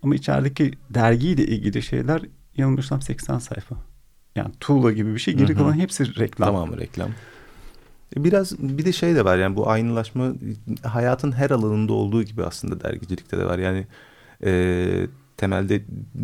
Ama içerideki dergiyle ilgili şeyler yanılmıyorsam 80 sayfa. Yani tuğla gibi bir şey. Geri kalan hepsi reklam. Tamam reklam. E, biraz bir de şey de var yani bu aynılaşma hayatın her alanında olduğu gibi aslında dergicilikte de var. Yani e, temelde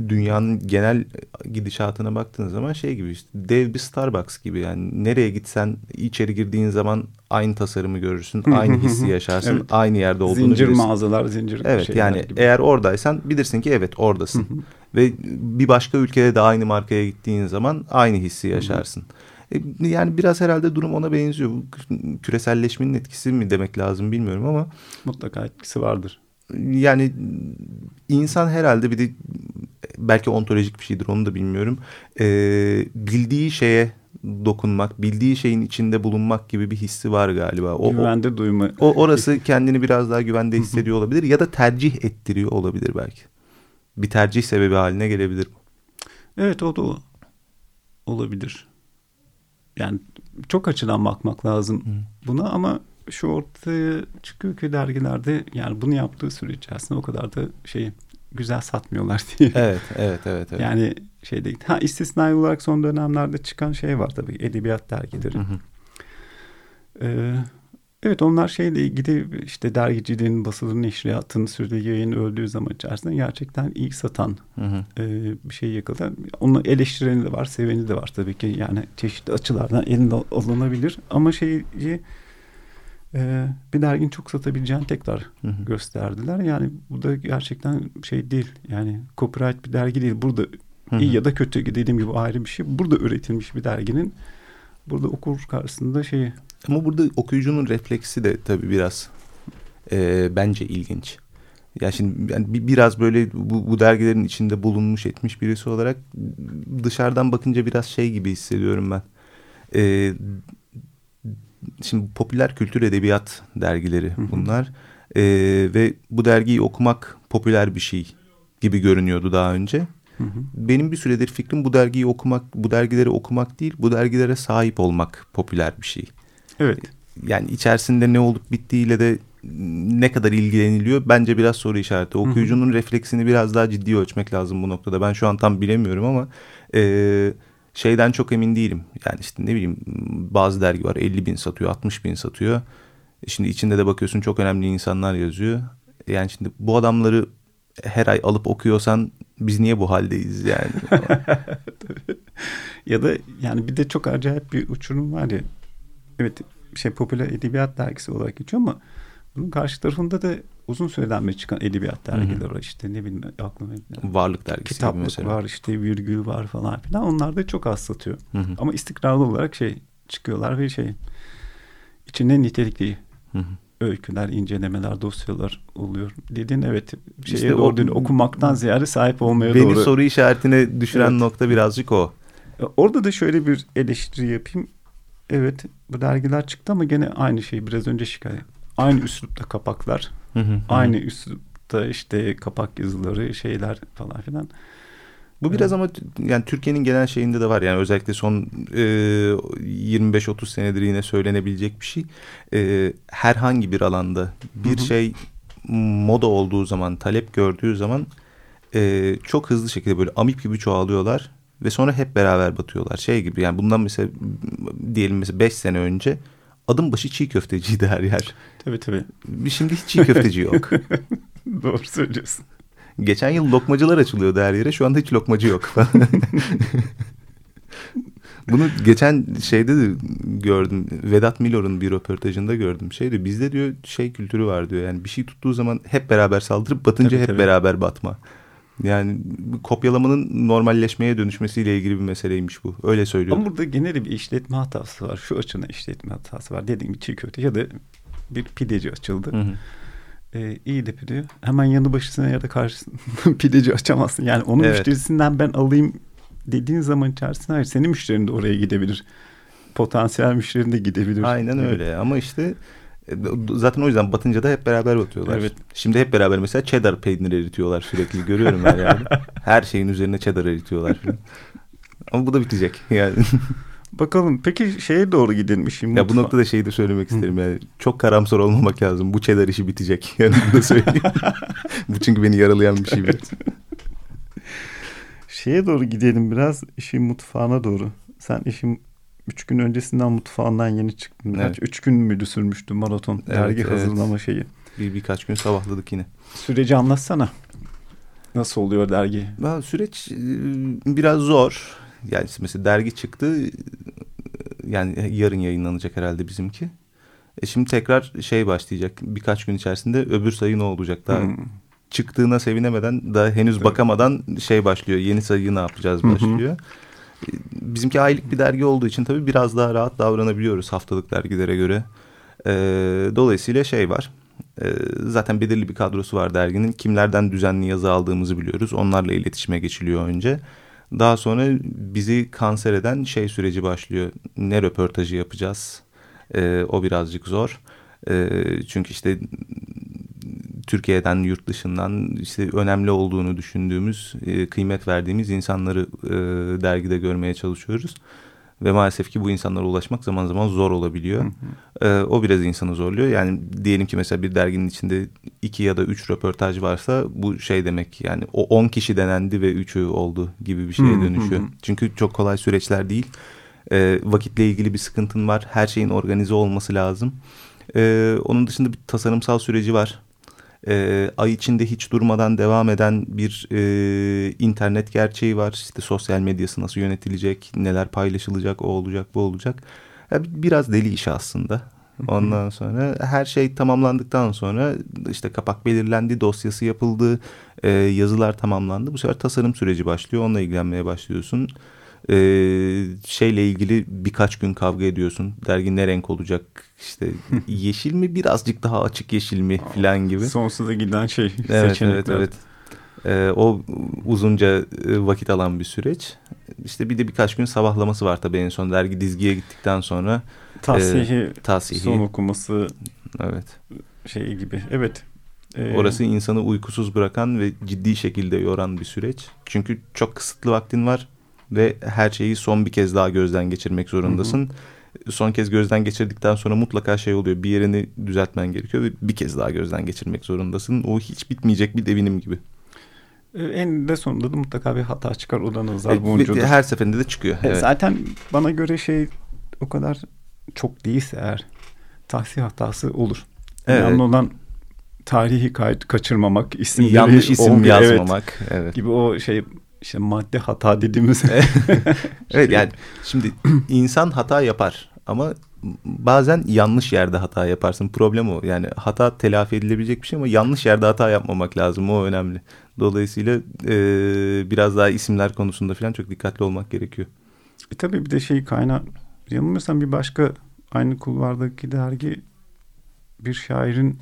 dünyanın genel gidişatına baktığın zaman şey gibi işte dev bir Starbucks gibi yani nereye gitsen içeri girdiğin zaman aynı tasarımı görürsün, aynı hissi yaşarsın, evet. aynı yerde olduğunu zincir bilirsin. mağazalar, zincir Evet yani gibi. eğer oradaysan bilirsin ki evet oradasın. Ve bir başka ülkede de aynı markaya gittiğin zaman aynı hissi yaşarsın. E, yani biraz herhalde durum ona benziyor. Küreselleşmenin etkisi mi demek lazım bilmiyorum ama. Mutlaka etkisi vardır yani insan herhalde bir de belki ontolojik bir şeydir onu da bilmiyorum. Ee, bildiği şeye dokunmak, bildiği şeyin içinde bulunmak gibi bir hissi var galiba. O, güvende duyma. O orası kendini biraz daha güvende hissediyor olabilir ya da tercih ettiriyor olabilir belki. Bir tercih sebebi haline gelebilir. Evet o da olabilir. Yani çok açıdan bakmak lazım Hı. buna ama şu ortaya çıkıyor ki dergilerde yani bunu yaptığı süre içerisinde o kadar da şey güzel satmıyorlar diye. Evet, evet, evet. evet. Yani şey değil. Ha istisnai olarak son dönemlerde çıkan şey var tabii edebiyat dergileri. Hı hı. Ee, evet onlar şeyle ilgili işte dergiciliğin, basılın neşriyatın sürdüğü yayın öldüğü zaman içerisinde gerçekten iyi satan hı hı. E, bir şey yakaladı. Onu eleştireni de var, seveni de var tabii ki. Yani çeşitli açılardan elinde alınabilir. Ama şeyi e, bir dergin çok satabileceğini tekrar hı hı. gösterdiler. Yani bu da gerçekten şey değil. Yani copyright bir dergi değil. Burada hı hı. iyi ya da kötü dediğim gibi ayrı bir şey. Burada üretilmiş bir derginin burada okur karşısında şeyi. Ama burada okuyucunun refleksi de tabii biraz e, bence ilginç. Yani şimdi yani biraz böyle bu, bu dergilerin içinde bulunmuş etmiş birisi olarak dışarıdan bakınca biraz şey gibi hissediyorum ben. E, şimdi popüler kültür edebiyat dergileri bunlar. Ee, ve bu dergiyi okumak popüler bir şey gibi görünüyordu daha önce. Benim bir süredir fikrim bu dergiyi okumak, bu dergileri okumak değil, bu dergilere sahip olmak popüler bir şey. Evet. Yani içerisinde ne olup bittiğiyle de ne kadar ilgileniliyor bence biraz soru işareti. Okuyucunun hı hı. refleksini biraz daha ciddi ölçmek lazım bu noktada. Ben şu an tam bilemiyorum ama e, şeyden çok emin değilim. Yani işte ne bileyim bazı dergi var 50 bin satıyor 60 bin satıyor. Şimdi içinde de bakıyorsun çok önemli insanlar yazıyor. Yani şimdi bu adamları her ay alıp okuyorsan biz niye bu haldeyiz yani? ya da yani bir de çok acayip bir uçurum var ya. Evet şey popüler edebiyat dergisi olarak geçiyor ama Bunun karşı tarafında da uzun süreden beri çıkan edebiyat dergileri var. işte ne bileyim aklıma Varlık dergisi Kitaplık mesela. var işte virgül var falan filan. Onlar da çok az satıyor. Hı hı. Ama istikrarlı olarak şey çıkıyorlar ve şey içinde nitelikli hı hı. öyküler, incelemeler, dosyalar oluyor. Dediğin evet şeye işte doğru o, okumaktan ziyade sahip olmaya beni doğru. Beni soru işaretine düşüren evet. nokta birazcık o. E, orada da şöyle bir eleştiri yapayım. Evet bu dergiler çıktı ama gene aynı şey biraz önce şikayet. Aynı üslupta kapaklar. Hı hı, aynı hı. üslupta işte kapak yazıları şeyler falan filan. Bu biraz ama yani Türkiye'nin genel şeyinde de var. Yani özellikle son e, 25-30 senedir yine söylenebilecek bir şey. E, herhangi bir alanda bir hı hı. şey moda olduğu zaman, talep gördüğü zaman e, çok hızlı şekilde böyle amip gibi çoğalıyorlar ve sonra hep beraber batıyorlar. Şey gibi yani bundan mesela diyelim mesela 5 sene önce adım başı çiğ köfteciydi her yer. Tabii tabii. Şimdi hiç çiğ köfteci yok. Doğru söylüyorsun. Geçen yıl lokmacılar açılıyordu her yere. Şu anda hiç lokmacı yok. Bunu geçen şeyde de gördüm. Vedat Milor'un bir röportajında gördüm. Şeydi bizde diyor şey kültürü var diyor. Yani bir şey tuttuğu zaman hep beraber saldırıp batınca tabii, hep tabii. beraber batma. Yani kopyalamanın normalleşmeye dönüşmesiyle ilgili bir meseleymiş bu. Öyle söylüyor. Ama burada genel bir işletme hatası var. Şu açına işletme hatası var. Dediğim gibi çiğ köfte ya da bir pideci açıldı. Hı hı. Ee, iyi de pide. Hemen yanı başısına ya da karşısına pideci açamazsın. Yani onun evet. müşterisinden ben alayım dediğin zaman içerisinde hayır senin müşterin de oraya gidebilir. Potansiyel müşterin de gidebilir. Aynen evet. öyle ama işte zaten o yüzden batınca da hep beraber batıyorlar. Evet. Şimdi hep beraber mesela cheddar peyniri eritiyorlar sürekli görüyorum her yerde. her şeyin üzerine cheddar eritiyorlar. Ama bu da bitecek yani. Bakalım peki şeye doğru gidelim işin Ya bu noktada şeyi de söylemek isterim yani çok karamsar olmamak lazım. Bu cheddar işi bitecek. Yani bunu da söyleyeyim. bu çünkü beni yaralayan bir şey. Evet. şeye doğru gidelim biraz işin mutfağına doğru. Sen işin üç gün öncesinden mutfağından yeni çıktın. Evet. üç gün müydü sürmüştü maraton evet, dergi evet. hazırlama şeyi. Bir, birkaç gün sabahladık yine. Süreci anlatsana. Nasıl oluyor dergi? Ben, süreç biraz zor. Yani mesela dergi çıktı. Yani yarın yayınlanacak herhalde bizimki. E şimdi tekrar şey başlayacak. Birkaç gün içerisinde öbür sayı ne olacak? Daha hmm. çıktığına sevinemeden daha henüz evet. bakamadan şey başlıyor. Yeni sayı ne yapacağız başlıyor. Hı Bizimki aylık bir dergi olduğu için tabii biraz daha rahat davranabiliyoruz haftalık dergilere göre. E, dolayısıyla şey var. E, zaten belirli bir kadrosu var derginin. Kimlerden düzenli yazı aldığımızı biliyoruz. Onlarla iletişime geçiliyor önce. Daha sonra bizi kanser eden şey süreci başlıyor. Ne röportajı yapacağız? E, o birazcık zor. E, çünkü işte Türkiye'den, yurt dışından işte önemli olduğunu düşündüğümüz, e, kıymet verdiğimiz insanları e, dergide görmeye çalışıyoruz. Ve maalesef ki bu insanlara ulaşmak zaman zaman zor olabiliyor. Hı hı. E, o biraz insanı zorluyor. Yani diyelim ki mesela bir derginin içinde iki ya da üç röportaj varsa bu şey demek yani o on kişi denendi ve üçü oldu gibi bir şeye dönüşüyor. Hı hı. Çünkü çok kolay süreçler değil. E, vakitle ilgili bir sıkıntın var. Her şeyin organize olması lazım. E, onun dışında bir tasarımsal süreci var e, ay içinde hiç durmadan devam eden bir e, internet gerçeği var. İşte sosyal medyası nasıl yönetilecek, neler paylaşılacak, o olacak, bu olacak. Yani biraz deli iş aslında. Ondan sonra her şey tamamlandıktan sonra işte kapak belirlendi, dosyası yapıldı, e, yazılar tamamlandı. Bu sefer tasarım süreci başlıyor. Onunla ilgilenmeye başlıyorsun e, şeyle ilgili birkaç gün kavga ediyorsun. Dergi ne renk olacak? İşte yeşil mi birazcık daha açık yeşil mi falan gibi. Sonsuza giden şey evet, seçenekler. Evet evet. Ee, o uzunca vakit alan bir süreç. İşte bir de birkaç gün sabahlaması var tabii en son dergi dizgiye gittikten sonra. Tasihi, e, tasihi. son okuması. Evet. Şey gibi. Evet. Ee, Orası insanı uykusuz bırakan ve ciddi şekilde yoran bir süreç. Çünkü çok kısıtlı vaktin var ve her şeyi son bir kez daha gözden geçirmek zorundasın. Hı hı. Son kez gözden geçirdikten sonra mutlaka şey oluyor. Bir yerini düzeltmen gerekiyor ve bir kez daha gözden geçirmek zorundasın. O hiç bitmeyecek bir devinim gibi. Ee, en de sonunda da mutlaka bir hata çıkar. O da nazar e, boncuğudur. Her seferinde de çıkıyor. E, evet. Zaten bana göre şey o kadar çok değilse eğer tahsil hatası olur. Evet. Önemli olan tarihi kayıt kaçırmamak, isimleri yanlış isim olmuyor. yazmamak, evet, evet. gibi o şey işte madde hata dediğimiz. evet yani şimdi insan hata yapar ama bazen yanlış yerde hata yaparsın. Problem o. Yani hata telafi edilebilecek bir şey ama yanlış yerde hata yapmamak lazım. O önemli. Dolayısıyla e, biraz daha isimler konusunda falan çok dikkatli olmak gerekiyor. E tabii bir de şey kaynağı yanılmıyorsam bir başka aynı kulvardaki dergi bir şairin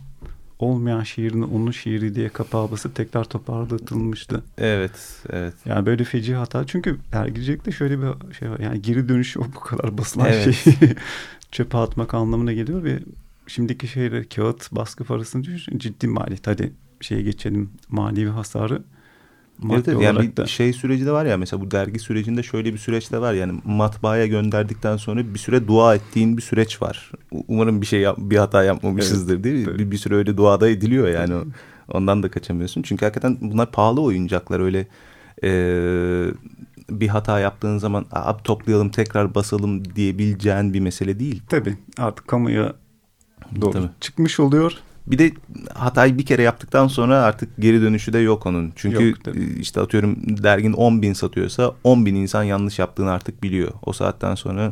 olmayan şiirini onun şiiri diye kapağı basıp tekrar toparlatılmıştı. Evet, evet. Yani böyle feci hata. Çünkü dergicilikte şöyle bir şey var. Yani geri dönüşü o bu kadar basılan Evet. şey çöpe atmak anlamına geliyor ve şimdiki şeyler kağıt baskı parasını düşün ciddi maliyet. Hadi şeye geçelim manevi hasarı. Evet, Maddi evet. yani bir da şey süreci de var ya mesela bu dergi sürecinde şöyle bir süreç de var yani matbaaya gönderdikten sonra bir süre dua ettiğin bir süreç var. Umarım bir şey yap- bir hata yapmamışızdır değil mi? Bir, bir süre öyle duada ediliyor yani ondan da kaçamıyorsun. Çünkü hakikaten bunlar pahalı oyuncaklar öyle e, bir hata yaptığın zaman abi toplayalım tekrar basalım diyebileceğin bir mesele değil. tabii artık kamuya doğru Tabii. çıkmış oluyor. Bir de hatayı bir kere yaptıktan sonra artık geri dönüşü de yok onun. Çünkü Yok, e, işte atıyorum dergin 10 bin satıyorsa 10 bin insan yanlış yaptığını artık biliyor. O saatten sonra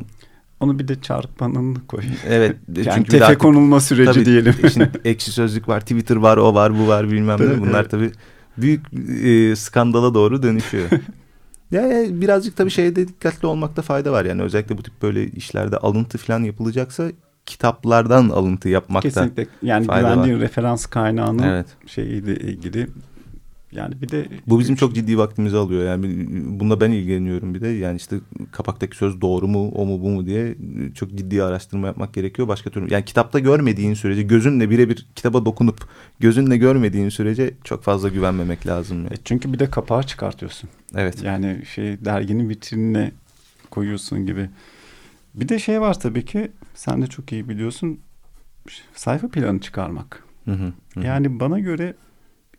Onu bir de çarpanını koy. evet Yani çünkü tefe artık konulma süreci tabii diyelim. işin ekşi sözlük var, Twitter var, o var, bu var bilmem ne. Bunlar evet. tabii büyük e, skandala doğru dönüşüyor. ya, ya birazcık tabii şeyde dikkatli olmakta fayda var. Yani özellikle bu tip böyle işlerde alıntı falan yapılacaksa kitaplardan alıntı yapmakta. Kesinlikle yani güvendiğin referans kaynağının Evet. şeyiyle ilgili yani bir de Bu bizim çok ciddi vaktimizi alıyor. Yani bununla ben ilgileniyorum bir de. Yani işte kapaktaki söz doğru mu, o mu, bu mu diye çok ciddi araştırma yapmak gerekiyor. Başka türlü yani kitapta görmediğin sürece gözünle birebir kitaba dokunup gözünle görmediğin sürece çok fazla güvenmemek lazım. Yani. E, çünkü bir de kapağı çıkartıyorsun. Evet. Yani şey derginin vitrinine koyuyorsun gibi. Bir de şey var tabii ki sen de çok iyi biliyorsun sayfa planı çıkarmak. Hı hı, hı. Yani bana göre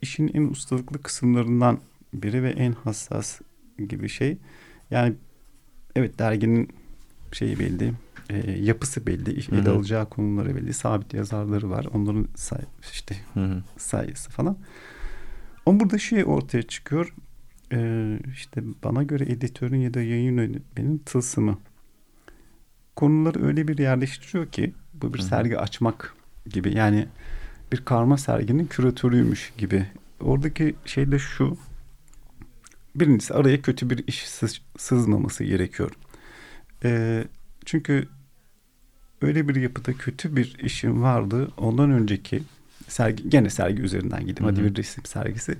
işin en ustalıklı kısımlarından biri ve en hassas gibi şey. Yani evet derginin şeyi belli, e, yapısı belli, ele alacağı konuları belli, sabit yazarları var. Onların say işte Hı hı. sayısı falan. Ama burada şey ortaya çıkıyor. Ee, işte bana göre editörün ya da yayın yönetmenin tılsımı. Konuları öyle bir yerleştiriyor ki bu bir Hı sergi açmak gibi. Yani bir karma serginin küratörüymüş gibi. Oradaki şey de şu. Birincisi araya kötü bir iş sız- sızmaması gerekiyor. Ee, çünkü öyle bir yapıda kötü bir işin vardı. Ondan önceki sergi gene sergi üzerinden gideyim. Hadi bir resim sergisi.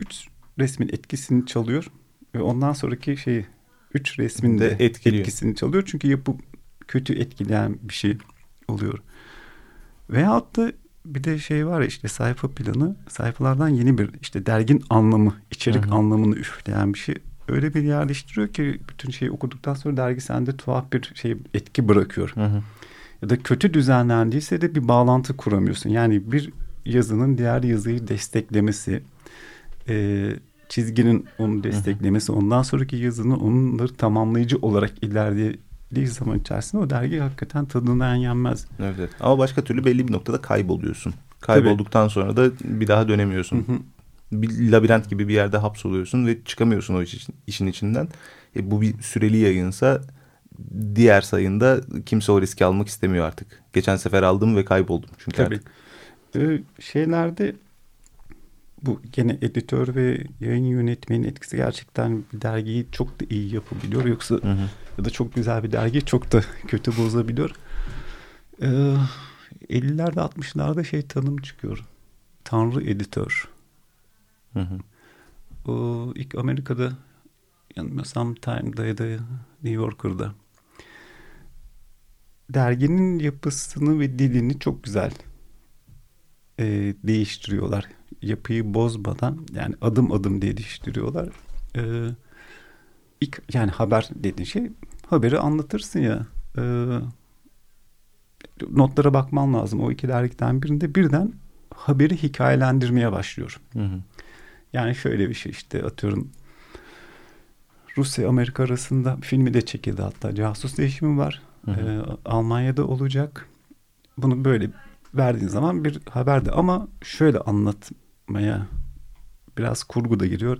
Üç resmin etkisini çalıyor ve ondan sonraki şeyi üç resmin De de etkiliyor. etkisini çalıyor. Çünkü yapı kötü etkileyen bir şey oluyor. Veyahut da bir de şey var ya işte sayfa planı sayfalardan yeni bir işte dergin anlamı içerik Hı hı. anlamını üfleyen bir şey öyle bir yerleştiriyor ki bütün şeyi okuduktan sonra dergi sende tuhaf bir şey etki bırakıyor. Hı hı. Ya da kötü düzenlendiyse de bir bağlantı kuramıyorsun. Yani bir yazının diğer yazıyı desteklemesi, e, çizginin onu desteklemesi, ondan sonraki yazının onları tamamlayıcı olarak ilerlediği zaman içerisinde o dergi hakikaten tadından yenmez. Evet, evet. Ama başka türlü belli bir noktada kayboluyorsun. Kaybolduktan sonra da bir daha dönemiyorsun. Hı hı. bir labirent gibi bir yerde hapsoluyorsun ve çıkamıyorsun o iş- işin içinden. E, bu bir süreli yayınsa diğer sayında kimse o riski almak istemiyor artık. Geçen sefer aldım ve kayboldum çünkü Tabii. artık. Ee, şeylerde bu gene editör ve yayın yönetmenin etkisi gerçekten bir dergiyi çok da iyi yapabiliyor. Yoksa Hı hı. ya da çok güzel bir dergi çok da kötü bozabiliyor. Ee, 50'lerde 60'larda şey tanım çıkıyor. Tanrı editör. Hı hı. O ilk Amerika'da yanılmıyorsam Time'da ya da New Yorker'da derginin yapısını ve dilini çok güzel e, değiştiriyorlar. Yapıyı bozmadan yani adım adım değiştiriyorlar. E, ilk yani haber dediğin şey haberi anlatırsın ya. E, notlara bakman lazım. O iki dergiden birinde birden haberi hikayelendirmeye başlıyor. Hı hı. Yani şöyle bir şey işte atıyorum Rusya Amerika arasında filmi de çekildi hatta casus değişimi var. Hı hı. Ee, Almanya'da olacak. Bunu böyle verdiğin zaman bir haberde ama şöyle anlatmaya biraz kurgu da giriyor.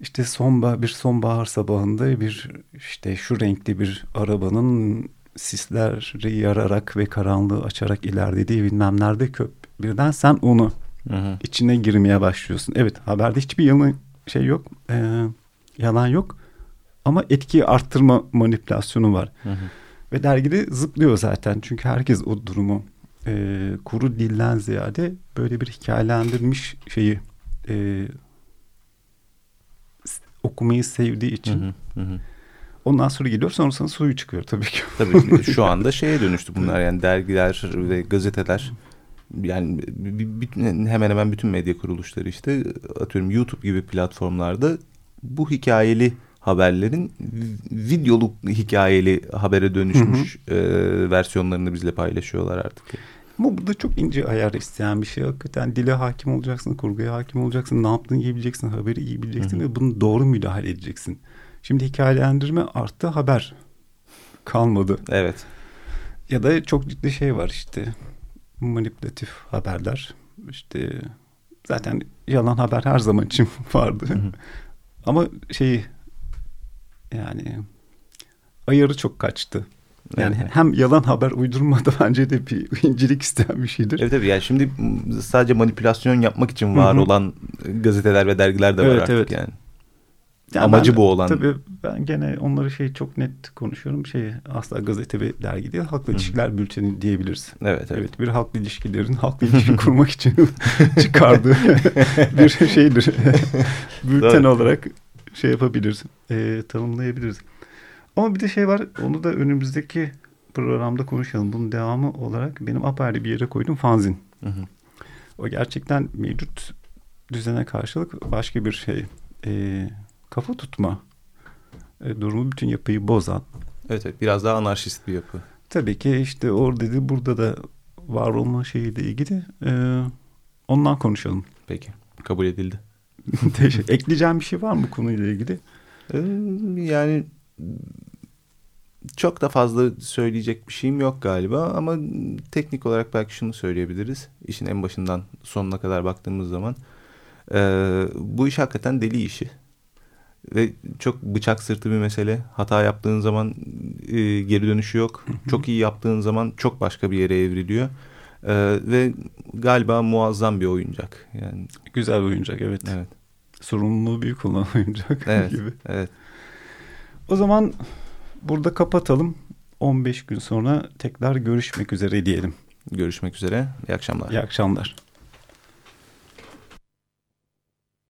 İşte sonbahar bir sonbahar sabahında bir işte şu renkli bir arabanın sisleri yararak ve karanlığı açarak ilerlediği bilmem nerede köp birden sen onu Hı hı. içine girmeye başlıyorsun. Evet haberde hiçbir yalan şey yok. Ee, yalan yok. Ama etkiyi arttırma manipülasyonu var. Hı hı. Ve dergide zıplıyor zaten. Çünkü herkes o durumu e, kuru dilden ziyade böyle bir hikayelendirmiş şeyi e, okumayı sevdiği için. Hı hı. Hı hı. Ondan sonra geliyor sonrasında suyu çıkıyor tabii ki. Tabii şu anda şeye dönüştü bunlar yani dergiler ve gazeteler yani hemen hemen bütün medya kuruluşları işte atıyorum YouTube gibi platformlarda bu hikayeli haberlerin vi- videolu hikayeli habere dönüşmüş e, versiyonlarını bizle paylaşıyorlar artık. Ama bu da çok ince ayar isteyen bir şey. Hakikaten dile hakim olacaksın, kurguya hakim olacaksın, ne yaptığını iyi bileceksin, haberi iyi bileceksin Hı hı. ve bunu doğru müdahale edeceksin. Şimdi hikayelendirme arttı, haber kalmadı. Evet. Ya da çok ciddi şey var işte manipülatif haberler. İşte zaten yalan haber her zaman için vardı. Hı hı. Ama şey yani ayarı çok kaçtı. Yani Evet. hem yalan haber uydurma da bence de bir incelik isteyen bir şeydir. Evet tabii yani şimdi sadece manipülasyon yapmak için var Hı hı. olan gazeteler ve dergiler de var Evet, artık evet. yani. Yani Amacı ben- bu olan. Tabii ben gene onları şey çok net konuşuyorum. Şey asla gazete ve dergi değil, halkla ilişkiler bülteni diyebiliriz. Evet evet. Evet, bir halkla ilişkilerin halkla ilişki kurmak için çıkardığı bir şeydir. Bülten Doğru. olarak şey yapabiliriz, e, tanımlayabiliriz. Ama bir de şey var, onu da önümüzdeki programda konuşalım. Bunun devamı olarak benim apayrı bir yere koydum fanzin. Hı hı. O gerçekten mevcut düzene karşılık başka bir şey. E, kafa tutma e, durumu bütün yapıyı bozan. Evet, evet biraz daha anarşist bir yapı. Tabii ki işte orada da burada da var olma şeyiyle ilgili e, ondan konuşalım. Peki kabul edildi. Ekleyeceğim bir şey var mı bu konuyla ilgili? Ee, yani çok da fazla söyleyecek bir şeyim yok galiba ama teknik olarak belki şunu söyleyebiliriz. İşin en başından sonuna kadar baktığımız zaman ee, bu iş hakikaten deli işi ve çok bıçak sırtı bir mesele. Hata yaptığın zaman e, geri dönüşü yok. Çok iyi yaptığın zaman çok başka bir yere evriliyor. Ee, ve galiba muazzam bir oyuncak. Yani Güzel oyuncak evet. evet. Sorumluluğu büyük olan oyuncak Evet. gibi. Evet. O zaman burada kapatalım. 15 gün sonra tekrar görüşmek üzere diyelim. Görüşmek üzere. İyi akşamlar. İyi akşamlar.